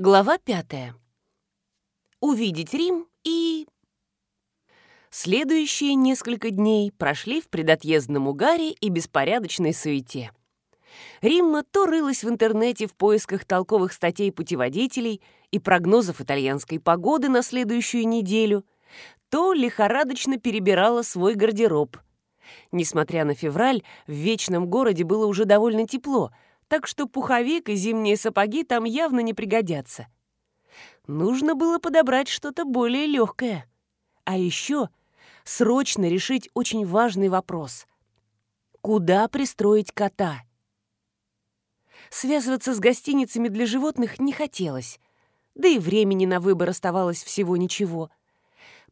Глава пятая. Увидеть Рим и... Следующие несколько дней прошли в предотъездном угаре и беспорядочной суете. Римма то рылась в интернете в поисках толковых статей путеводителей и прогнозов итальянской погоды на следующую неделю, то лихорадочно перебирала свой гардероб. Несмотря на февраль, в вечном городе было уже довольно тепло — так что пуховик и зимние сапоги там явно не пригодятся. Нужно было подобрать что-то более легкое. А еще срочно решить очень важный вопрос. Куда пристроить кота? Связываться с гостиницами для животных не хотелось, да и времени на выбор оставалось всего ничего.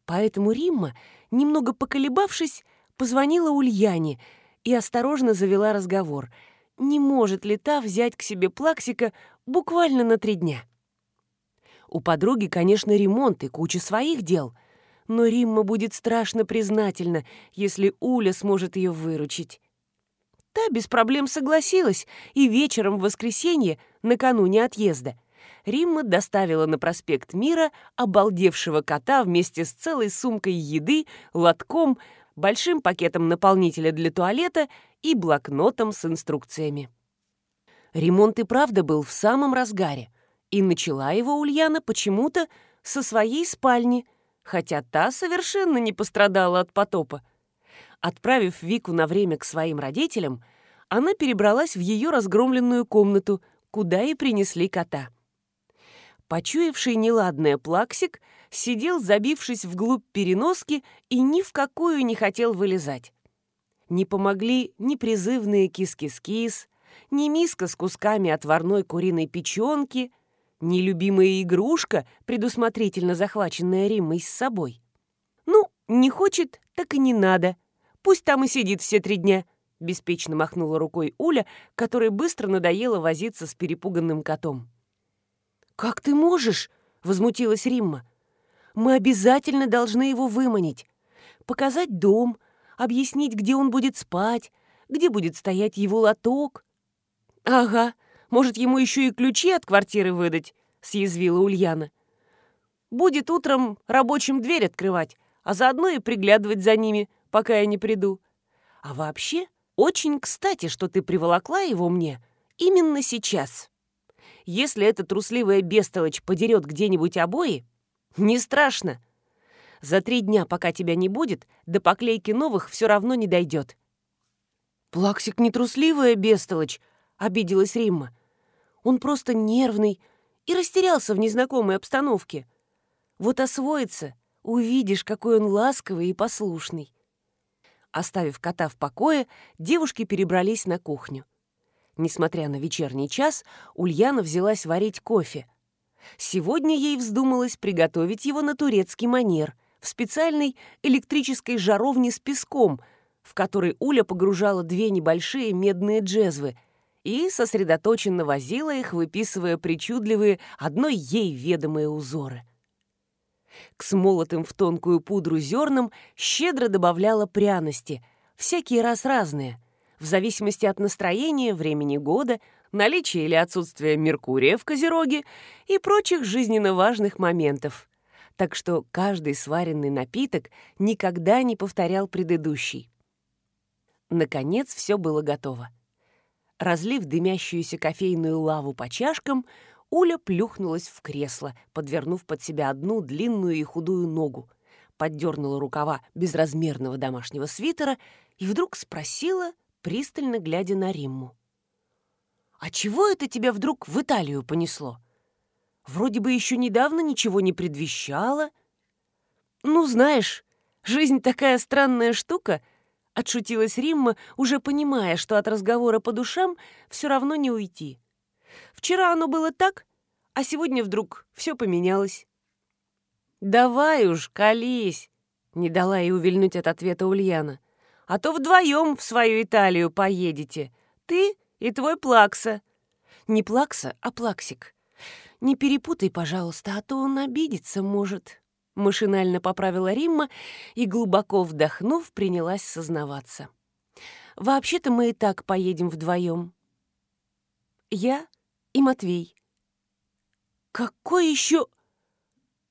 Поэтому Римма, немного поколебавшись, позвонила Ульяне и осторожно завела разговор — не может ли та взять к себе Плаксика буквально на три дня. У подруги, конечно, ремонт и куча своих дел, но Римма будет страшно признательна, если Уля сможет ее выручить. Та без проблем согласилась, и вечером в воскресенье, накануне отъезда, Римма доставила на проспект Мира обалдевшего кота вместе с целой сумкой еды, лотком, большим пакетом наполнителя для туалета и блокнотом с инструкциями. Ремонт и правда был в самом разгаре, и начала его Ульяна почему-то со своей спальни, хотя та совершенно не пострадала от потопа. Отправив Вику на время к своим родителям, она перебралась в ее разгромленную комнату, куда и принесли кота. Почуявший неладное плаксик сидел, забившись вглубь переноски, и ни в какую не хотел вылезать. Не помогли ни призывные кис-кис-кис, ни миска с кусками отварной куриной печенки, ни любимая игрушка, предусмотрительно захваченная Риммой с собой. «Ну, не хочет, так и не надо. Пусть там и сидит все три дня», — беспечно махнула рукой Уля, которой быстро надоело возиться с перепуганным котом. «Как ты можешь?» — возмутилась Римма. «Мы обязательно должны его выманить, показать дом, объяснить, где он будет спать, где будет стоять его лоток. «Ага, может, ему еще и ключи от квартиры выдать», — съязвила Ульяна. «Будет утром рабочим дверь открывать, а заодно и приглядывать за ними, пока я не приду. А вообще, очень кстати, что ты приволокла его мне именно сейчас. Если эта трусливая бестолочь подерет где-нибудь обои, не страшно, за три дня, пока тебя не будет, до поклейки новых все равно не дойдет. «Плаксик не трусливая бестолочь», — обиделась Римма. «Он просто нервный и растерялся в незнакомой обстановке. Вот освоится, увидишь, какой он ласковый и послушный». Оставив кота в покое, девушки перебрались на кухню. Несмотря на вечерний час, Ульяна взялась варить кофе. Сегодня ей вздумалось приготовить его на турецкий манер — в специальной электрической жаровне с песком, в которой Уля погружала две небольшие медные джезвы и сосредоточенно возила их, выписывая причудливые, одной ей ведомые узоры. К смолотым в тонкую пудру зернам щедро добавляла пряности, всякий раз разные, в зависимости от настроения, времени года, наличия или отсутствия Меркурия в Козероге и прочих жизненно важных моментов так что каждый сваренный напиток никогда не повторял предыдущий. Наконец все было готово. Разлив дымящуюся кофейную лаву по чашкам, Уля плюхнулась в кресло, подвернув под себя одну длинную и худую ногу, поддернула рукава безразмерного домашнего свитера и вдруг спросила, пристально глядя на Римму. «А чего это тебя вдруг в Италию понесло?» Вроде бы еще недавно ничего не предвещало. Ну, знаешь, жизнь такая странная штука, отшутилась Римма, уже понимая, что от разговора по душам все равно не уйти. Вчера оно было так, а сегодня вдруг все поменялось. «Давай уж, колись!» — не дала ей увильнуть от ответа Ульяна. «А то вдвоем в свою Италию поедете. Ты и твой Плакса». Не Плакса, а Плаксик. Не перепутай, пожалуйста, а то он обидеться может». Машинально поправила Римма и, глубоко вдохнув, принялась сознаваться. «Вообще-то мы и так поедем вдвоем. Я и Матвей». «Какой еще...»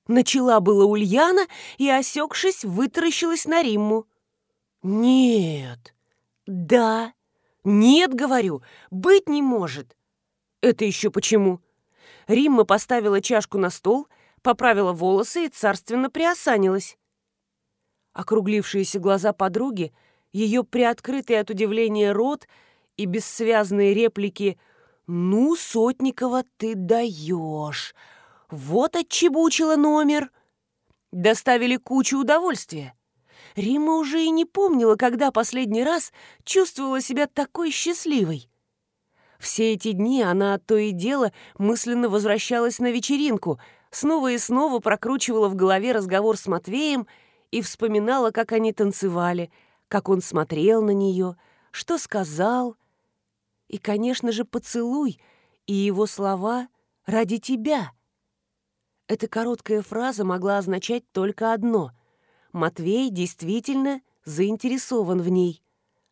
Начала была Ульяна и, осекшись, вытаращилась на Римму. «Нет, да, нет, говорю, быть не может». «Это еще почему?» Римма поставила чашку на стол, поправила волосы и царственно приосанилась. Округлившиеся глаза подруги, ее приоткрытый от удивления рот и бессвязные реплики «Ну, Сотникова, ты даешь!» Вот отчебучила номер. Доставили кучу удовольствия. Рима уже и не помнила, когда последний раз чувствовала себя такой счастливой. Все эти дни она то и дело мысленно возвращалась на вечеринку, снова и снова прокручивала в голове разговор с Матвеем и вспоминала, как они танцевали, как он смотрел на нее, что сказал. И, конечно же, поцелуй и его слова «ради тебя». Эта короткая фраза могла означать только одно. Матвей действительно заинтересован в ней.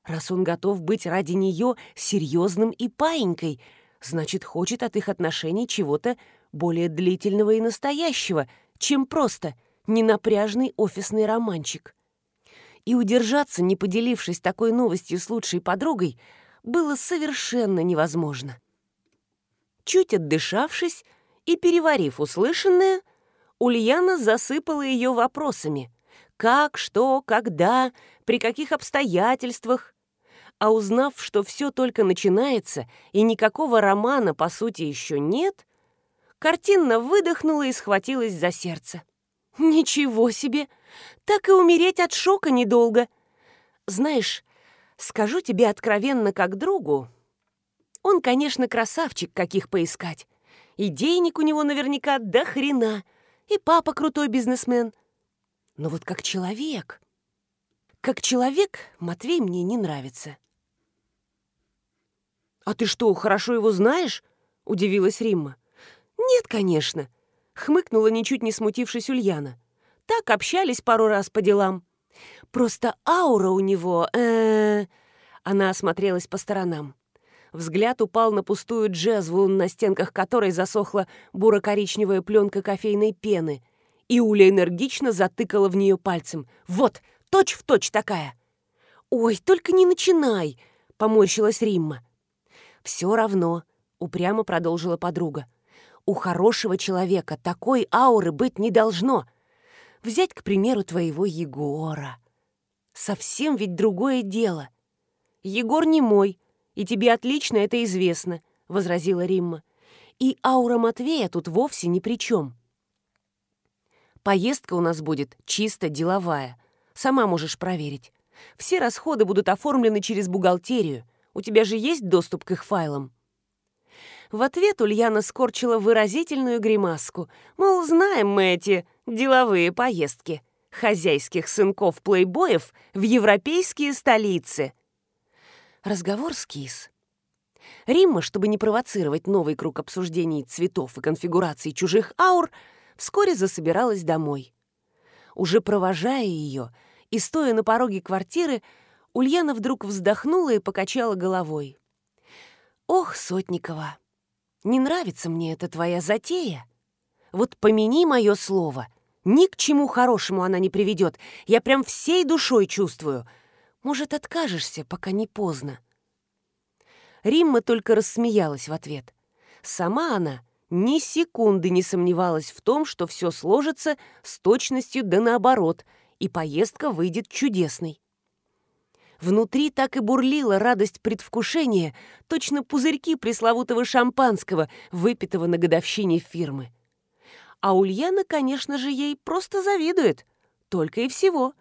Раз он готов быть ради нее серьезным и паинькой, значит, хочет от их отношений чего-то более длительного и настоящего, чем просто ненапряжный офисный романчик. И удержаться, не поделившись такой новостью с лучшей подругой, было совершенно невозможно. Чуть отдышавшись и переварив услышанное, Ульяна засыпала ее вопросами. Как, что, когда, при каких обстоятельствах, а узнав, что все только начинается и никакого романа, по сути, еще нет, картинно выдохнула и схватилась за сердце. «Ничего себе! Так и умереть от шока недолго. Знаешь, скажу тебе откровенно как другу, он, конечно, красавчик, каких поискать. И денег у него наверняка до хрена, и папа крутой бизнесмен. Но вот как человек... Как человек Матвей мне не нравится. «А ты что, хорошо его знаешь?» — удивилась Римма. «Нет, конечно», — хмыкнула, ничуть не смутившись Ульяна. «Так общались пару раз по делам. Просто аура у него...» э -э Она осмотрелась по сторонам. Взгляд упал на пустую джезву, на стенках которой засохла буро-коричневая пленка кофейной пены, и Уля энергично затыкала в нее пальцем. «Вот, точь-в-точь точь такая!» «Ой, только не начинай!» — поморщилась Римма. «Все равно», — упрямо продолжила подруга. «У хорошего человека такой ауры быть не должно. Взять, к примеру, твоего Егора. Совсем ведь другое дело. Егор не мой, и тебе отлично это известно», — возразила Римма. «И аура Матвея тут вовсе ни при чем. Поездка у нас будет чисто деловая. Сама можешь проверить. Все расходы будут оформлены через бухгалтерию. У тебя же есть доступ к их файлам?» В ответ Ульяна скорчила выразительную гримаску. Мол, знаем мы эти деловые поездки хозяйских сынков-плейбоев в европейские столицы. Разговор скис. Римма, чтобы не провоцировать новый круг обсуждений цветов и конфигураций чужих аур, вскоре засобиралась домой. Уже провожая ее и стоя на пороге квартиры, Ульяна вдруг вздохнула и покачала головой. «Ох, Сотникова, не нравится мне эта твоя затея. Вот помяни мое слово. Ни к чему хорошему она не приведет. Я прям всей душой чувствую. Может, откажешься, пока не поздно?» Римма только рассмеялась в ответ. Сама она ни секунды не сомневалась в том, что все сложится с точностью да наоборот, и поездка выйдет чудесной. Внутри так и бурлила радость предвкушения, точно пузырьки пресловутого шампанского, выпитого на годовщине фирмы. А Ульяна, конечно же, ей просто завидует. Только и всего.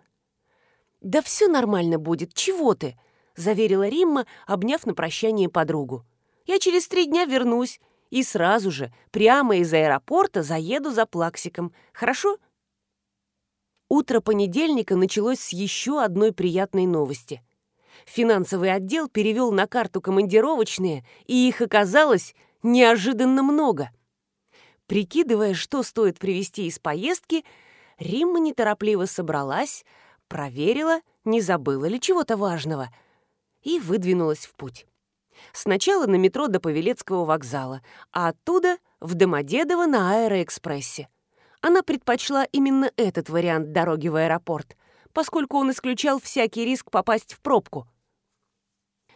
«Да все нормально будет, чего ты?» — заверила Римма, обняв на прощание подругу. «Я через три дня вернусь и сразу же, прямо из аэропорта, заеду за Плаксиком. Хорошо?» Утро понедельника началось с еще одной приятной новости — Финансовый отдел перевел на карту командировочные, и их оказалось неожиданно много. Прикидывая, что стоит привезти из поездки, Римма неторопливо собралась, проверила, не забыла ли чего-то важного, и выдвинулась в путь. Сначала на метро до Павелецкого вокзала, а оттуда в Домодедово на Аэроэкспрессе. Она предпочла именно этот вариант дороги в аэропорт, поскольку он исключал всякий риск попасть в пробку.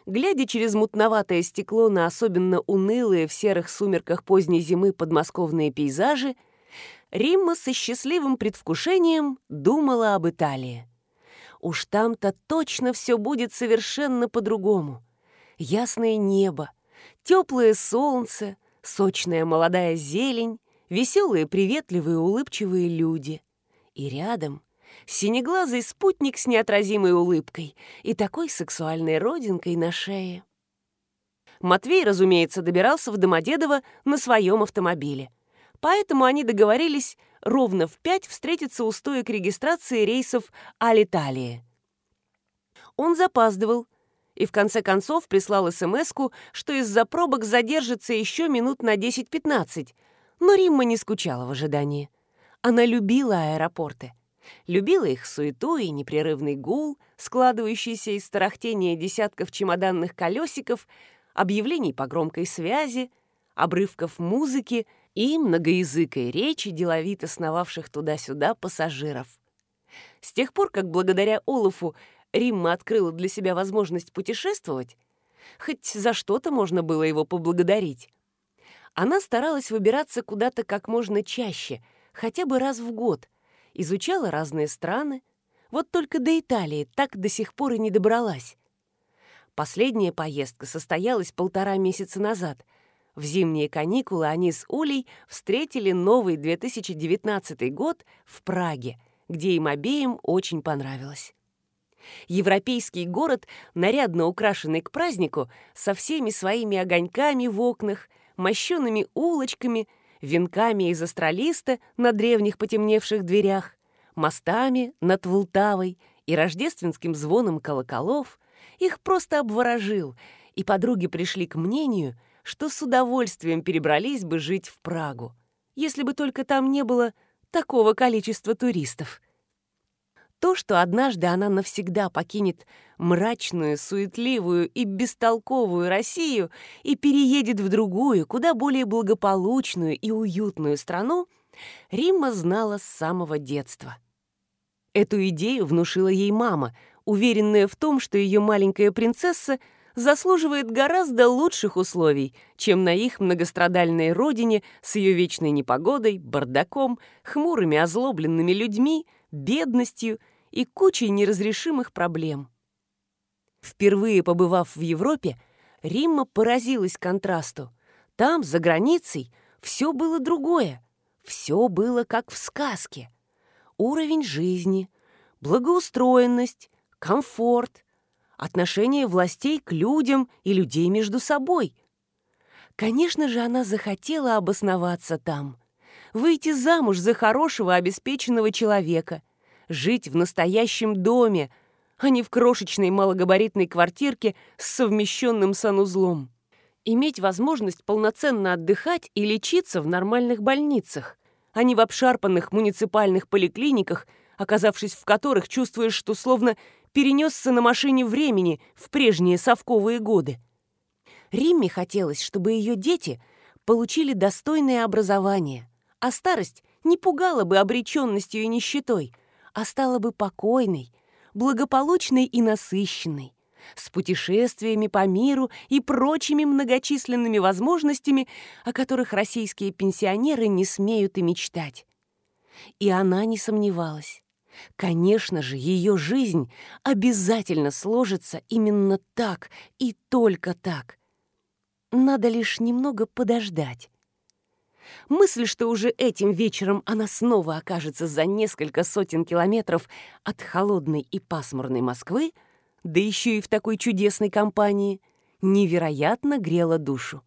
Глядя через мутноватое стекло на особенно унылые в серых сумерках поздней зимы подмосковные пейзажи, Римма со счастливым предвкушением думала об Италии. Уж там-то точно все будет совершенно по-другому. Ясное небо, теплое солнце, сочная молодая зелень, веселые, приветливые, улыбчивые люди. И рядом синеглазый спутник с неотразимой улыбкой и такой сексуальной родинкой на шее. Матвей, разумеется, добирался в Домодедово на своем автомобиле. Поэтому они договорились ровно в пять встретиться у стоек регистрации рейсов Алиталии. Он запаздывал и в конце концов прислал смс что из-за пробок задержится еще минут на 10-15, но Римма не скучала в ожидании. Она любила аэропорты. Любила их суету и непрерывный гул, складывающийся из тарахтения десятков чемоданных колесиков, объявлений по громкой связи, обрывков музыки и многоязыкой речи деловито сновавших туда-сюда пассажиров. С тех пор, как благодаря Олафу Римма открыла для себя возможность путешествовать, хоть за что-то можно было его поблагодарить, она старалась выбираться куда-то как можно чаще, хотя бы раз в год, изучала разные страны, вот только до Италии так до сих пор и не добралась. Последняя поездка состоялась полтора месяца назад — в зимние каникулы они с Улей встретили новый 2019 год в Праге, где им обеим очень понравилось. Европейский город, нарядно украшенный к празднику, со всеми своими огоньками в окнах, мощеными улочками, венками из астролиста на древних потемневших дверях, мостами над Вултавой и рождественским звоном колоколов, их просто обворожил, и подруги пришли к мнению, что с удовольствием перебрались бы жить в Прагу, если бы только там не было такого количества туристов. То, что однажды она навсегда покинет мрачную, суетливую и бестолковую Россию и переедет в другую, куда более благополучную и уютную страну, Римма знала с самого детства. Эту идею внушила ей мама, уверенная в том, что ее маленькая принцесса — заслуживает гораздо лучших условий, чем на их многострадальной родине с ее вечной непогодой, бардаком, хмурыми озлобленными людьми, бедностью и кучей неразрешимых проблем. Впервые побывав в Европе, Римма поразилась контрасту. Там, за границей, все было другое. Все было как в сказке. Уровень жизни, благоустроенность, комфорт, отношение властей к людям и людей между собой. Конечно же, она захотела обосноваться там, выйти замуж за хорошего обеспеченного человека, жить в настоящем доме, а не в крошечной малогабаритной квартирке с совмещенным санузлом. Иметь возможность полноценно отдыхать и лечиться в нормальных больницах, а не в обшарпанных муниципальных поликлиниках, оказавшись в которых чувствуешь, что словно перенесся на машине времени в прежние совковые годы. Римме хотелось, чтобы ее дети получили достойное образование, а старость не пугала бы обреченностью и нищетой, а стала бы покойной, благополучной и насыщенной, с путешествиями по миру и прочими многочисленными возможностями, о которых российские пенсионеры не смеют и мечтать. И она не сомневалась. Конечно же, ее жизнь обязательно сложится именно так и только так. Надо лишь немного подождать. Мысль, что уже этим вечером она снова окажется за несколько сотен километров от холодной и пасмурной Москвы, да еще и в такой чудесной компании, невероятно грела душу.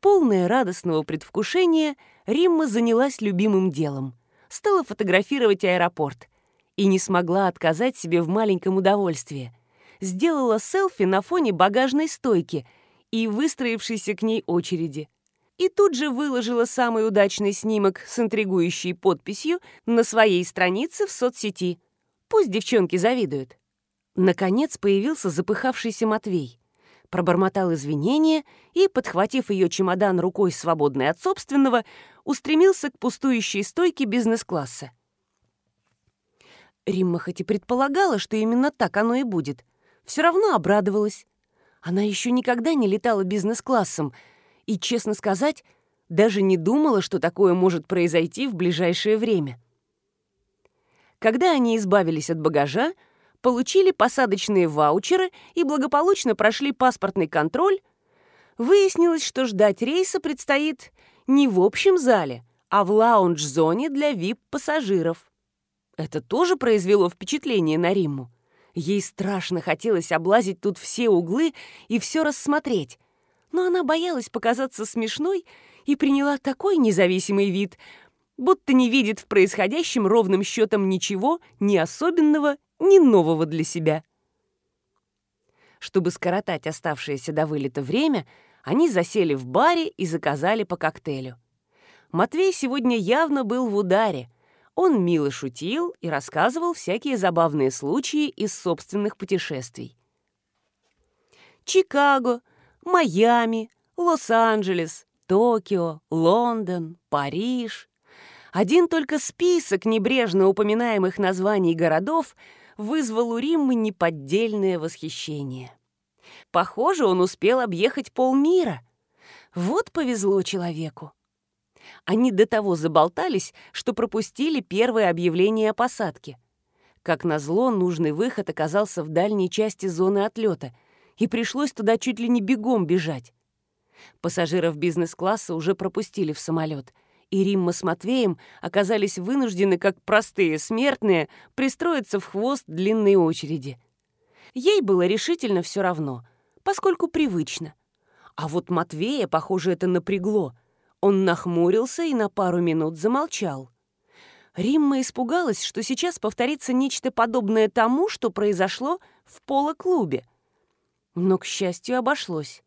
Полная радостного предвкушения, Римма занялась любимым делом. Стала фотографировать аэропорт — и не смогла отказать себе в маленьком удовольствии. Сделала селфи на фоне багажной стойки и выстроившейся к ней очереди. И тут же выложила самый удачный снимок с интригующей подписью на своей странице в соцсети. Пусть девчонки завидуют. Наконец появился запыхавшийся Матвей. пробормотал извинения и, подхватив ее чемодан рукой, свободной от собственного, устремился к пустующей стойке бизнес-класса. Римма хоть и предполагала, что именно так оно и будет, все равно обрадовалась. Она еще никогда не летала бизнес-классом и, честно сказать, даже не думала, что такое может произойти в ближайшее время. Когда они избавились от багажа, получили посадочные ваучеры и благополучно прошли паспортный контроль, выяснилось, что ждать рейса предстоит не в общем зале, а в лаунж-зоне для VIP-пассажиров. Это тоже произвело впечатление на Римму. Ей страшно хотелось облазить тут все углы и все рассмотреть, но она боялась показаться смешной и приняла такой независимый вид, будто не видит в происходящем ровным счетом ничего ни особенного, ни нового для себя. Чтобы скоротать оставшееся до вылета время, они засели в баре и заказали по коктейлю. Матвей сегодня явно был в ударе. Он мило шутил и рассказывал всякие забавные случаи из собственных путешествий. Чикаго, Майами, Лос-Анджелес, Токио, Лондон, Париж. Один только список небрежно упоминаемых названий городов вызвал у Риммы неподдельное восхищение. Похоже, он успел объехать полмира. Вот повезло человеку. Они до того заболтались, что пропустили первое объявление о посадке. Как назло, нужный выход оказался в дальней части зоны отлета, и пришлось туда чуть ли не бегом бежать. Пассажиров бизнес-класса уже пропустили в самолет — и Римма с Матвеем оказались вынуждены, как простые смертные, пристроиться в хвост длинной очереди. Ей было решительно все равно, поскольку привычно. А вот Матвея, похоже, это напрягло. Он нахмурился и на пару минут замолчал. Римма испугалась, что сейчас повторится нечто подобное тому, что произошло в поло-клубе. Но, к счастью, обошлось.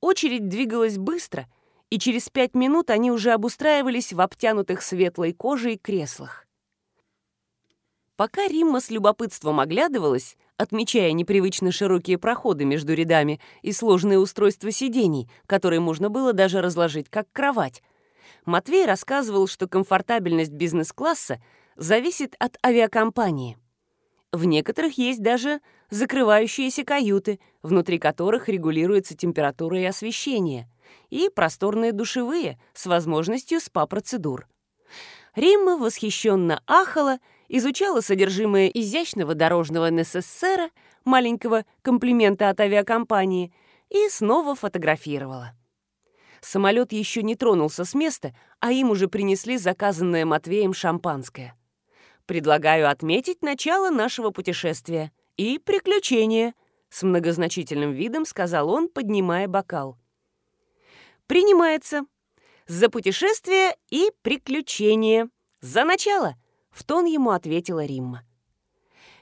Очередь двигалась быстро — и через пять минут они уже обустраивались в обтянутых светлой кожей креслах. Пока Римма с любопытством оглядывалась, отмечая непривычно широкие проходы между рядами и сложные устройства сидений, которые можно было даже разложить как кровать, Матвей рассказывал, что комфортабельность бизнес-класса зависит от авиакомпании. В некоторых есть даже закрывающиеся каюты, внутри которых регулируется температура и освещение и просторные душевые с возможностью спа-процедур. Римма восхищенно ахала, изучала содержимое изящного дорожного НССР, маленького комплимента от авиакомпании, и снова фотографировала. Самолет еще не тронулся с места, а им уже принесли заказанное Матвеем шампанское. Предлагаю отметить начало нашего путешествия и приключения, с многозначительным видом сказал он, поднимая бокал. Принимается. За путешествие и приключения. За начало, в тон ему ответила Римма.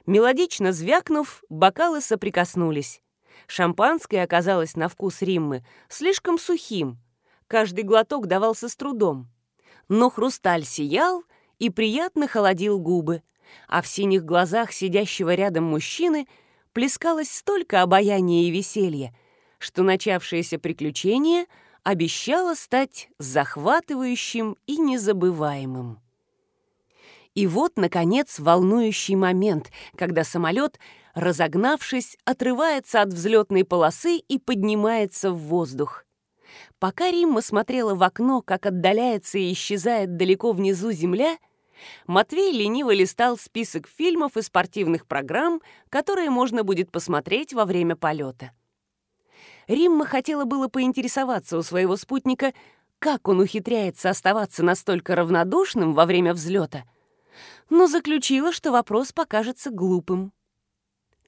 Мелодично звякнув, бокалы соприкоснулись. Шампанское оказалось на вкус Риммы слишком сухим. Каждый глоток давался с трудом. Но хрусталь сиял и приятно холодил губы, а в синих глазах сидящего рядом мужчины плескалось столько обаяния и веселья, что начавшееся приключение — обещало стать захватывающим и незабываемым. И вот, наконец, волнующий момент, когда самолет, разогнавшись, отрывается от взлетной полосы и поднимается в воздух. Пока Римма смотрела в окно, как отдаляется и исчезает далеко внизу земля, Матвей лениво листал список фильмов и спортивных программ, которые можно будет посмотреть во время полета. Римма хотела было поинтересоваться у своего спутника, как он ухитряется оставаться настолько равнодушным во время взлета, но заключила, что вопрос покажется глупым.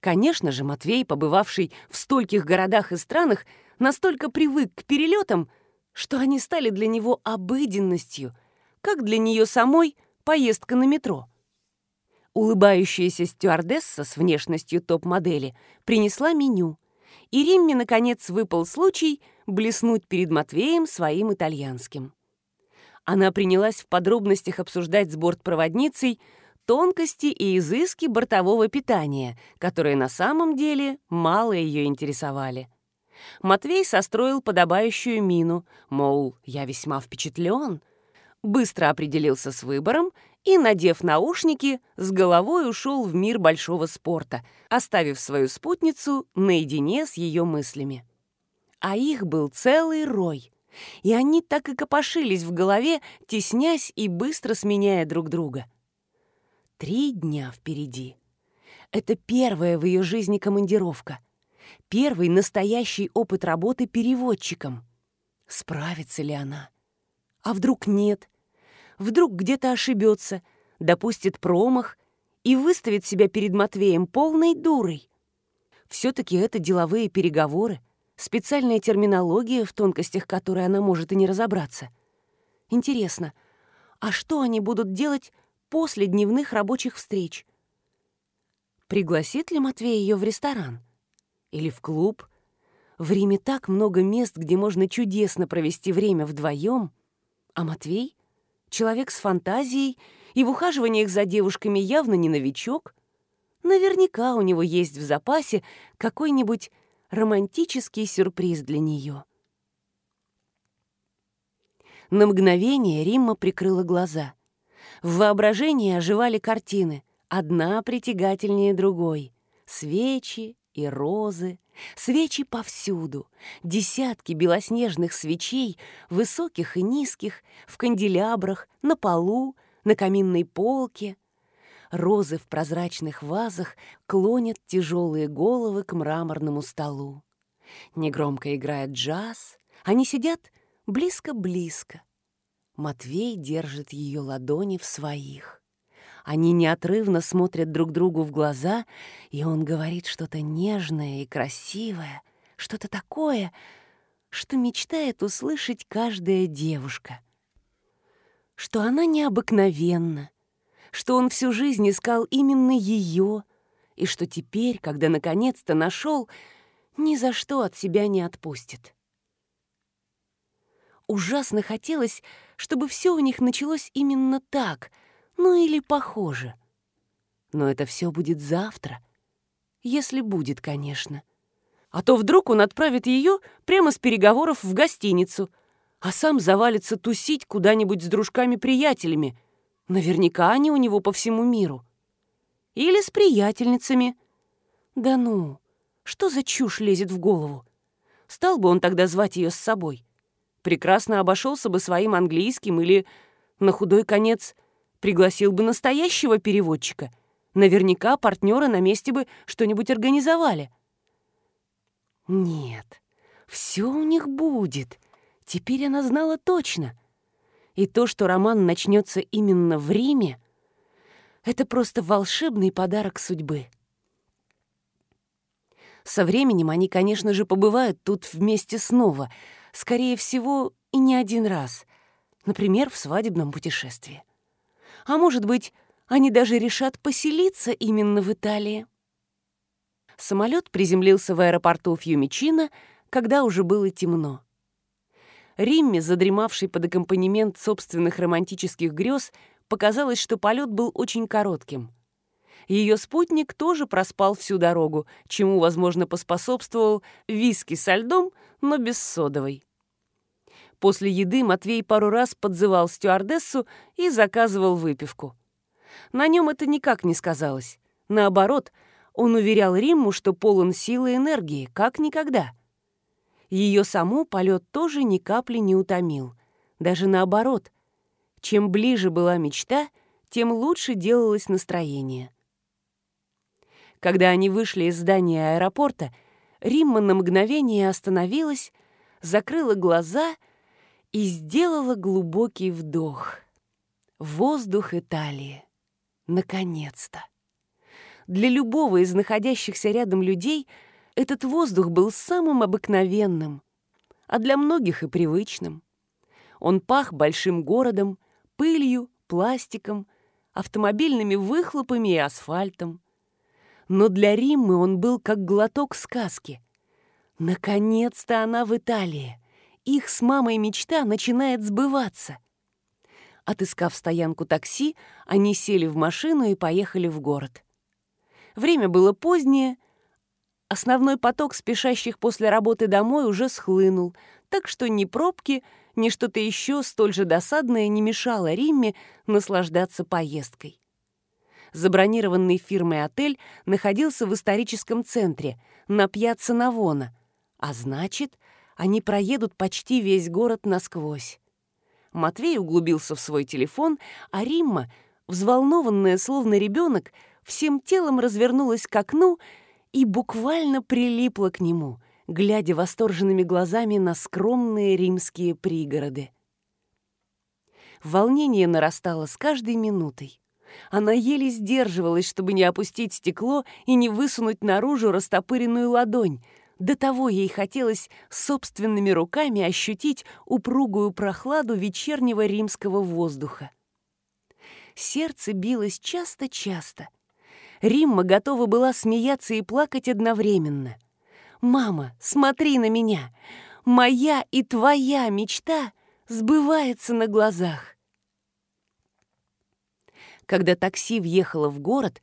Конечно же, Матвей, побывавший в стольких городах и странах, настолько привык к перелетам, что они стали для него обыденностью, как для нее самой поездка на метро. Улыбающаяся стюардесса с внешностью топ-модели принесла меню и Римме, наконец, выпал случай блеснуть перед Матвеем своим итальянским. Она принялась в подробностях обсуждать с бортпроводницей тонкости и изыски бортового питания, которые на самом деле мало ее интересовали. Матвей состроил подобающую мину, мол, я весьма впечатлен. Быстро определился с выбором и, надев наушники, с головой ушел в мир большого спорта, оставив свою спутницу наедине с ее мыслями. А их был целый рой. И они так и копошились в голове, теснясь и быстро сменяя друг друга. Три дня впереди. Это первая в ее жизни командировка. Первый настоящий опыт работы переводчиком. Справится ли она? А вдруг нет? Вдруг где-то ошибется, допустит промах и выставит себя перед Матвеем полной дурой. Все-таки это деловые переговоры, специальная терминология, в тонкостях которой она может и не разобраться. Интересно, а что они будут делать после дневных рабочих встреч? Пригласит ли Матвей ее в ресторан? Или в клуб? В Риме так много мест, где можно чудесно провести время вдвоем. А Матвей — человек с фантазией и в ухаживаниях за девушками явно не новичок. Наверняка у него есть в запасе какой-нибудь романтический сюрприз для нее. На мгновение Римма прикрыла глаза. В воображении оживали картины — одна притягательнее другой. Свечи и розы, свечи повсюду, десятки белоснежных свечей, высоких и низких, в канделябрах, на полу, на каминной полке. Розы в прозрачных вазах клонят тяжелые головы к мраморному столу. Негромко играет джаз, они сидят близко-близко. Матвей держит ее ладони в своих. Они неотрывно смотрят друг другу в глаза, и он говорит что-то нежное и красивое, что-то такое, что мечтает услышать каждая девушка. Что она необыкновенна, что он всю жизнь искал именно ее, и что теперь, когда наконец-то нашел, ни за что от себя не отпустит. Ужасно хотелось, чтобы все у них началось именно так — ну или похоже. Но это все будет завтра. Если будет, конечно. А то вдруг он отправит ее прямо с переговоров в гостиницу, а сам завалится тусить куда-нибудь с дружками-приятелями. Наверняка они у него по всему миру. Или с приятельницами. Да ну, что за чушь лезет в голову? Стал бы он тогда звать ее с собой. Прекрасно обошелся бы своим английским или, на худой конец, Пригласил бы настоящего переводчика. Наверняка партнеры на месте бы что-нибудь организовали. Нет, все у них будет. Теперь она знала точно. И то, что роман начнется именно в Риме, это просто волшебный подарок судьбы. Со временем они, конечно же, побывают тут вместе снова, скорее всего, и не один раз, например, в свадебном путешествии. А может быть, они даже решат поселиться именно в Италии. Самолет приземлился в аэропорту Фьюмичино, когда уже было темно. Римме, задремавшей под аккомпанемент собственных романтических грез, показалось, что полет был очень коротким. Ее спутник тоже проспал всю дорогу, чему, возможно, поспособствовал виски со льдом, но без содовой. После еды Матвей пару раз подзывал стюардессу и заказывал выпивку. На нем это никак не сказалось. Наоборот, он уверял Римму, что полон силы и энергии, как никогда. Ее саму полет тоже ни капли не утомил. Даже наоборот. Чем ближе была мечта, тем лучше делалось настроение. Когда они вышли из здания аэропорта, Римма на мгновение остановилась, закрыла глаза — и сделала глубокий вдох. Воздух Италии. Наконец-то. Для любого из находящихся рядом людей этот воздух был самым обыкновенным, а для многих и привычным. Он пах большим городом, пылью, пластиком, автомобильными выхлопами и асфальтом. Но для Риммы он был как глоток сказки. Наконец-то она в Италии их с мамой мечта начинает сбываться. Отыскав стоянку такси, они сели в машину и поехали в город. Время было позднее, Основной поток спешащих после работы домой уже схлынул, так что ни пробки, ни что-то еще столь же досадное не мешало Римме наслаждаться поездкой. Забронированный фирмой отель находился в историческом центре, на пьяцца Навона, а значит, они проедут почти весь город насквозь. Матвей углубился в свой телефон, а Римма, взволнованная, словно ребенок, всем телом развернулась к окну и буквально прилипла к нему, глядя восторженными глазами на скромные римские пригороды. Волнение нарастало с каждой минутой. Она еле сдерживалась, чтобы не опустить стекло и не высунуть наружу растопыренную ладонь. До того ей хотелось собственными руками ощутить упругую прохладу вечернего римского воздуха. Сердце билось часто-часто — Римма готова была смеяться и плакать одновременно. «Мама, смотри на меня! Моя и твоя мечта сбывается на глазах!» Когда такси въехало в город,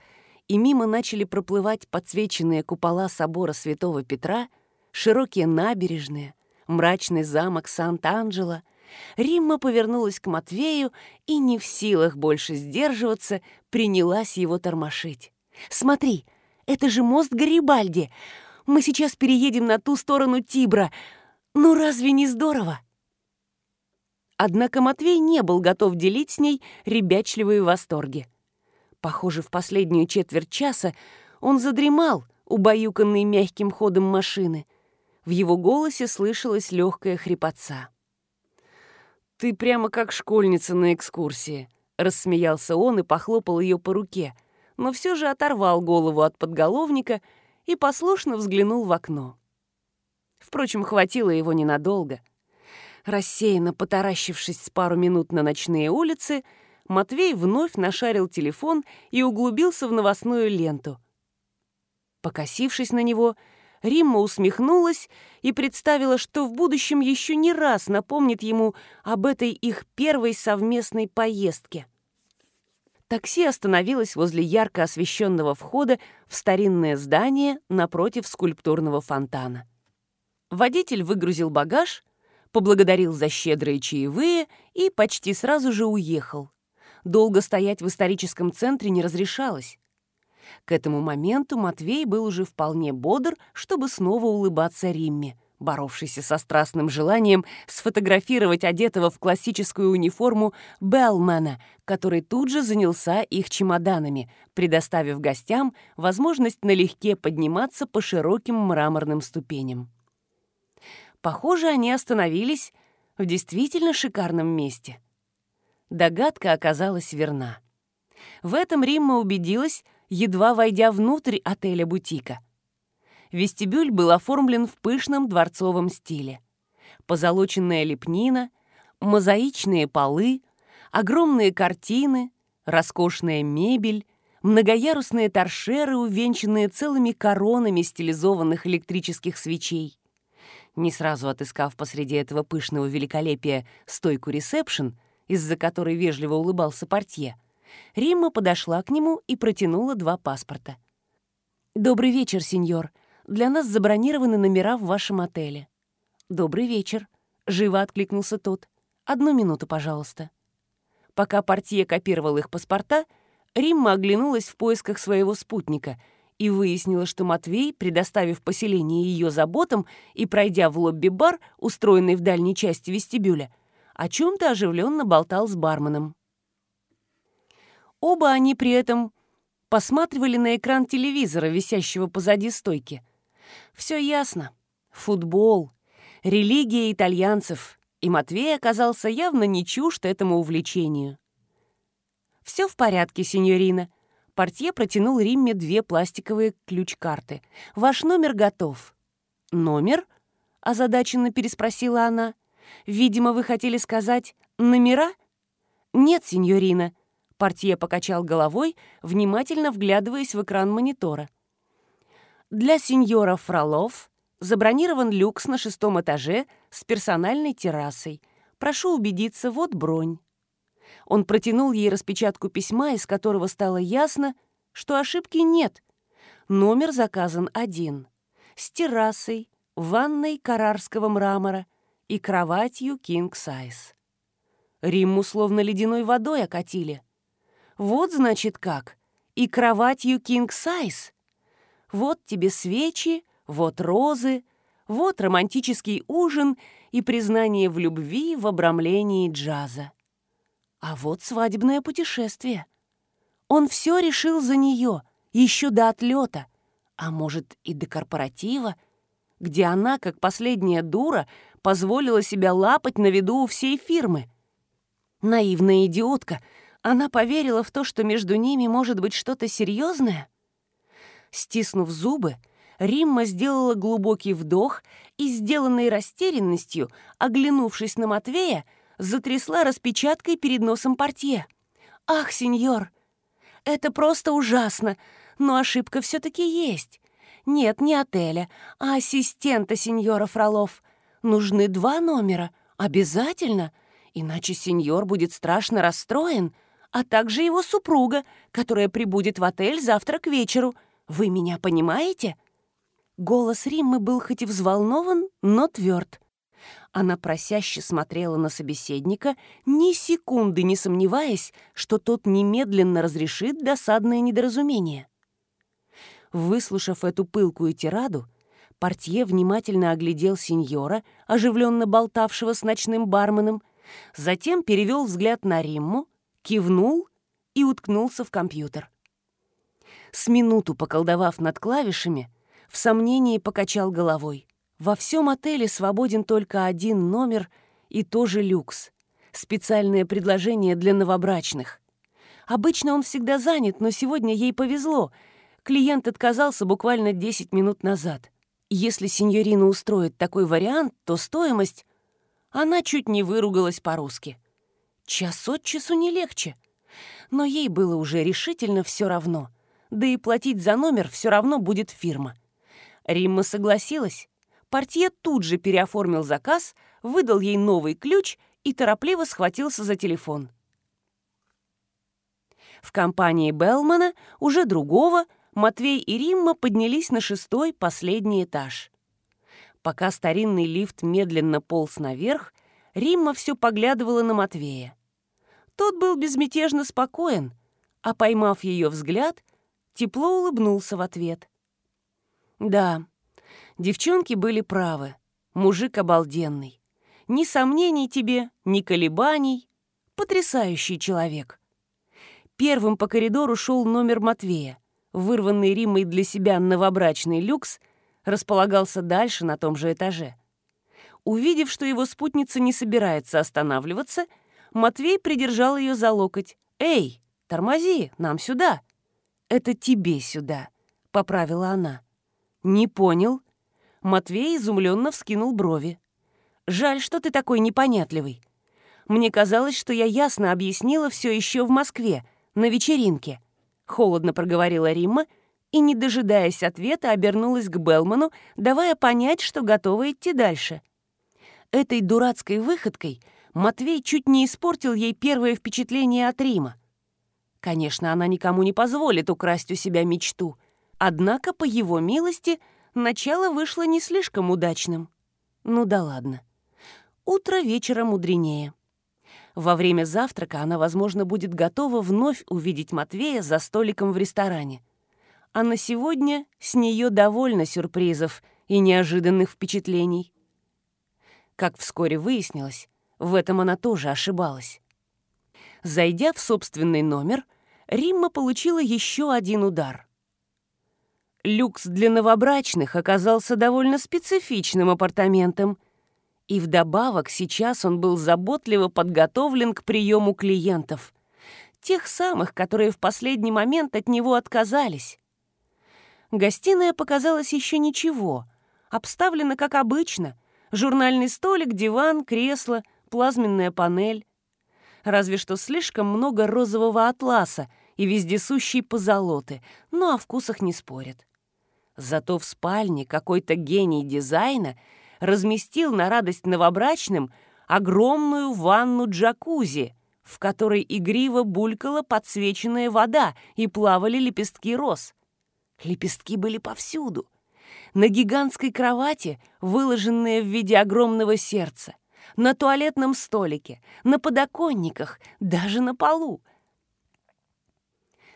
и мимо начали проплывать подсвеченные купола собора Святого Петра, широкие набережные, мрачный замок Сант-Анджело, Римма повернулась к Матвею и, не в силах больше сдерживаться, принялась его тормошить. Смотри, это же мост Гарибальди. Мы сейчас переедем на ту сторону Тибра. Ну разве не здорово?» Однако Матвей не был готов делить с ней ребячливые восторги. Похоже, в последнюю четверть часа он задремал, убаюканный мягким ходом машины. В его голосе слышалась легкая хрипотца. «Ты прямо как школьница на экскурсии», — рассмеялся он и похлопал ее по руке — но все же оторвал голову от подголовника и послушно взглянул в окно. Впрочем, хватило его ненадолго. Рассеянно потаращившись с пару минут на ночные улицы, Матвей вновь нашарил телефон и углубился в новостную ленту. Покосившись на него, Римма усмехнулась и представила, что в будущем еще не раз напомнит ему об этой их первой совместной поездке. Такси остановилось возле ярко освещенного входа в старинное здание напротив скульптурного фонтана. Водитель выгрузил багаж, поблагодарил за щедрые чаевые и почти сразу же уехал. Долго стоять в историческом центре не разрешалось. К этому моменту Матвей был уже вполне бодр, чтобы снова улыбаться Римме — боровшийся со страстным желанием сфотографировать одетого в классическую униформу Беллмена, который тут же занялся их чемоданами, предоставив гостям возможность налегке подниматься по широким мраморным ступеням. Похоже, они остановились в действительно шикарном месте. Догадка оказалась верна. В этом Римма убедилась, едва войдя внутрь отеля-бутика — вестибюль был оформлен в пышном дворцовом стиле. Позолоченная лепнина, мозаичные полы, огромные картины, роскошная мебель, многоярусные торшеры, увенчанные целыми коронами стилизованных электрических свечей. Не сразу отыскав посреди этого пышного великолепия стойку ресепшн, из-за которой вежливо улыбался портье, Римма подошла к нему и протянула два паспорта. «Добрый вечер, сеньор. Для нас забронированы номера в вашем отеле». «Добрый вечер», — живо откликнулся тот. «Одну минуту, пожалуйста». Пока портье копировал их паспорта, Римма оглянулась в поисках своего спутника и выяснила, что Матвей, предоставив поселение ее заботам и пройдя в лобби-бар, устроенный в дальней части вестибюля, о чем то оживленно болтал с барменом. Оба они при этом посматривали на экран телевизора, висящего позади стойки. Все ясно. Футбол, религия итальянцев, и Матвей оказался явно не чужд этому увлечению. «Все в порядке, сеньорина». Портье протянул Римме две пластиковые ключ-карты. «Ваш номер готов». «Номер?» — озадаченно переспросила она. «Видимо, вы хотели сказать «номера»?» «Нет, сеньорина». Портье покачал головой, внимательно вглядываясь в экран монитора. Для сеньора Фролов забронирован люкс на шестом этаже с персональной террасой. Прошу убедиться, вот бронь. Он протянул ей распечатку письма, из которого стало ясно, что ошибки нет. Номер заказан один. с террасой, ванной карарского мрамора и кроватью King Size. Римму словно ледяной водой окатили. Вот, значит, как. И кроватью King Size. Вот тебе свечи, вот розы, вот романтический ужин и признание в любви в обрамлении джаза. А вот свадебное путешествие. Он все решил за нее, еще до отлета, а может и до корпоратива, где она, как последняя дура, позволила себя лапать на виду у всей фирмы. Наивная идиотка, она поверила в то, что между ними может быть что-то серьезное. Стиснув зубы, Римма сделала глубокий вдох и, сделанной растерянностью, оглянувшись на Матвея, затрясла распечаткой перед носом портье. «Ах, сеньор, это просто ужасно, но ошибка все-таки есть. Нет, не отеля, а ассистента сеньора Фролов. Нужны два номера, обязательно, иначе сеньор будет страшно расстроен, а также его супруга, которая прибудет в отель завтра к вечеру. Вы меня понимаете?» Голос Риммы был хоть и взволнован, но тверд. Она просяще смотрела на собеседника, ни секунды не сомневаясь, что тот немедленно разрешит досадное недоразумение. Выслушав эту пылкую тираду, портье внимательно оглядел сеньора, оживленно болтавшего с ночным барменом, затем перевел взгляд на Римму, кивнул и уткнулся в компьютер. С минуту поколдовав над клавишами, в сомнении покачал головой. Во всем отеле свободен только один номер и тоже люкс. Специальное предложение для новобрачных. Обычно он всегда занят, но сегодня ей повезло. Клиент отказался буквально 10 минут назад. Если сеньорина устроит такой вариант, то стоимость... Она чуть не выругалась по-русски. Час от часу не легче. Но ей было уже решительно все равно. Да и платить за номер все равно будет фирма. Римма согласилась. Портье тут же переоформил заказ, выдал ей новый ключ и торопливо схватился за телефон. В компании Белмана, уже другого, Матвей и Римма поднялись на шестой, последний этаж. Пока старинный лифт медленно полз наверх, Римма все поглядывала на Матвея. Тот был безмятежно спокоен, а, поймав ее взгляд, тепло улыбнулся в ответ. Да, девчонки были правы. Мужик обалденный. Ни сомнений тебе, ни колебаний. Потрясающий человек. Первым по коридору шел номер Матвея. Вырванный Римой для себя новобрачный люкс располагался дальше на том же этаже. Увидев, что его спутница не собирается останавливаться, Матвей придержал ее за локоть. «Эй, тормози, нам сюда!» «Это тебе сюда», — поправила она. «Не понял». Матвей изумленно вскинул брови. «Жаль, что ты такой непонятливый. Мне казалось, что я ясно объяснила все еще в Москве, на вечеринке». Холодно проговорила Римма и, не дожидаясь ответа, обернулась к Белману, давая понять, что готова идти дальше. Этой дурацкой выходкой Матвей чуть не испортил ей первое впечатление от Рима. Конечно, она никому не позволит украсть у себя мечту — Однако, по его милости, начало вышло не слишком удачным. Ну да ладно. Утро вечера мудренее. Во время завтрака она, возможно, будет готова вновь увидеть Матвея за столиком в ресторане. А на сегодня с нее довольно сюрпризов и неожиданных впечатлений. Как вскоре выяснилось, в этом она тоже ошибалась. Зайдя в собственный номер, Римма получила еще один удар. Люкс для новобрачных оказался довольно специфичным апартаментом. И вдобавок сейчас он был заботливо подготовлен к приему клиентов. Тех самых, которые в последний момент от него отказались. Гостиная показалась еще ничего. Обставлена как обычно. Журнальный столик, диван, кресло, плазменная панель. Разве что слишком много розового атласа и вездесущей позолоты, но о вкусах не спорят. Зато в спальне какой-то гений дизайна разместил на радость новобрачным огромную ванну-джакузи, в которой игриво булькала подсвеченная вода и плавали лепестки роз. Лепестки были повсюду. на гигантской кровати, выложенная в виде огромного сердца, на туалетном столике, на подоконниках, даже на полу.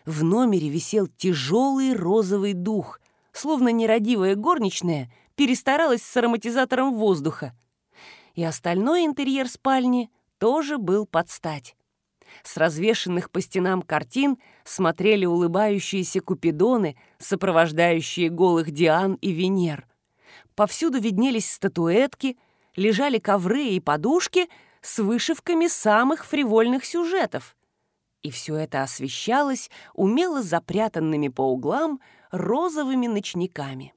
В номере висел тяжелый розовый дух, словно нерадивая горничная перестаралась с ароматизатором воздуха. И остальной интерьер спальни тоже был под стать. С развешенных по стенам картин смотрели улыбающиеся купидоны, сопровождающие голых Диан и Венер. Повсюду виднелись статуэтки, лежали ковры и подушки с вышивками самых фривольных сюжетов. И все это освещалось умело запрятанными по углам розовыми ночниками.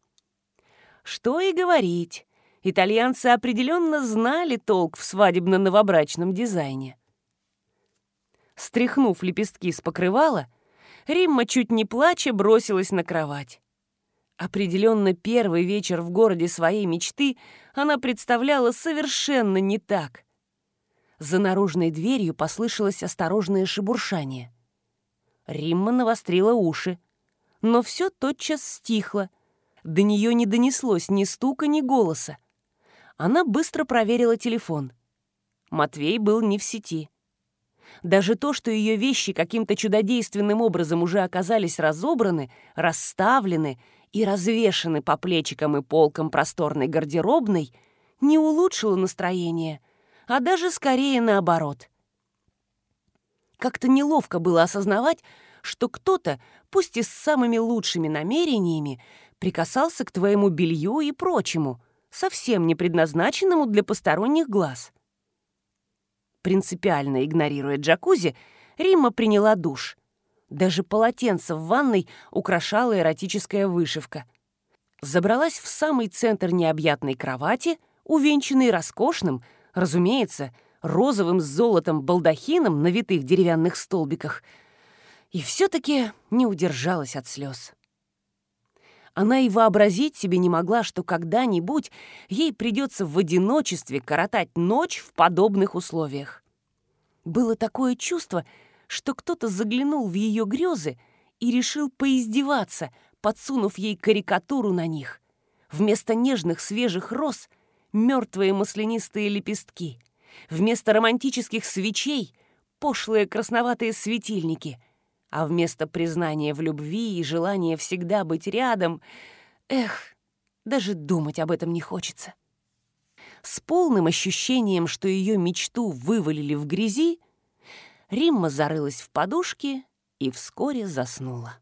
Что и говорить, итальянцы определенно знали толк в свадебно-новобрачном дизайне. Стряхнув лепестки с покрывала, Римма, чуть не плача, бросилась на кровать. Определенно первый вечер в городе своей мечты она представляла совершенно не так. За наружной дверью послышалось осторожное шебуршание. Римма навострила уши, но все тотчас стихло. До нее не донеслось ни стука, ни голоса. Она быстро проверила телефон. Матвей был не в сети. Даже то, что ее вещи каким-то чудодейственным образом уже оказались разобраны, расставлены и развешаны по плечикам и полкам просторной гардеробной, не улучшило настроение, а даже скорее наоборот. Как-то неловко было осознавать, что кто-то, пусть и с самыми лучшими намерениями, прикасался к твоему белью и прочему, совсем не предназначенному для посторонних глаз. Принципиально игнорируя джакузи, Римма приняла душ. Даже полотенце в ванной украшала эротическая вышивка. Забралась в самый центр необъятной кровати, увенчанной роскошным, разумеется, розовым с золотом балдахином на витых деревянных столбиках, и все-таки не удержалась от слез. Она и вообразить себе не могла, что когда-нибудь ей придется в одиночестве коротать ночь в подобных условиях. Было такое чувство, что кто-то заглянул в ее грезы и решил поиздеваться, подсунув ей карикатуру на них. Вместо нежных свежих роз — мертвые маслянистые лепестки. Вместо романтических свечей — пошлые красноватые светильники — а вместо признания в любви и желания всегда быть рядом, эх, даже думать об этом не хочется. С полным ощущением, что ее мечту вывалили в грязи, Римма зарылась в подушки и вскоре заснула.